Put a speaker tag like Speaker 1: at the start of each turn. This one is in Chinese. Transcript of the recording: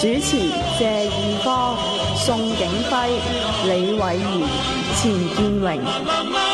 Speaker 1: 主持谢义光宋景辉李伟贤钱建荣。